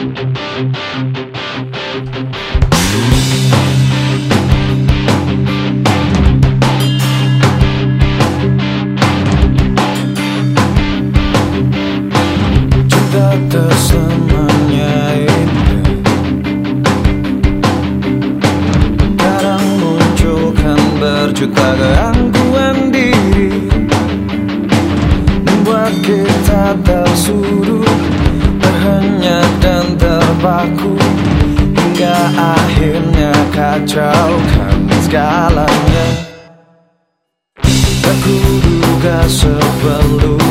Música akhirnya kacaukan segalanya. Tak kuduga sebelum